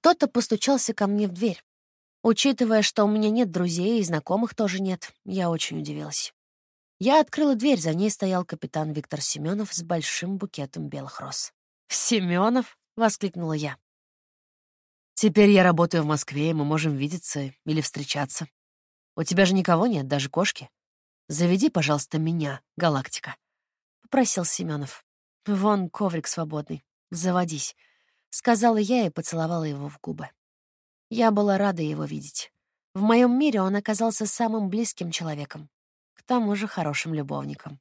Кто-то постучался ко мне в дверь. Учитывая, что у меня нет друзей и знакомых тоже нет, я очень удивилась. Я открыла дверь, за ней стоял капитан Виктор Семенов с большим букетом белых роз. «Семенов?» — воскликнула я. «Теперь я работаю в Москве, и мы можем видеться или встречаться. У тебя же никого нет, даже кошки. Заведи, пожалуйста, меня, Галактика», — попросил Семенов. «Вон коврик свободный. Заводись», — сказала я и поцеловала его в губы. Я была рада его видеть. В моем мире он оказался самым близким человеком, к тому же хорошим любовником.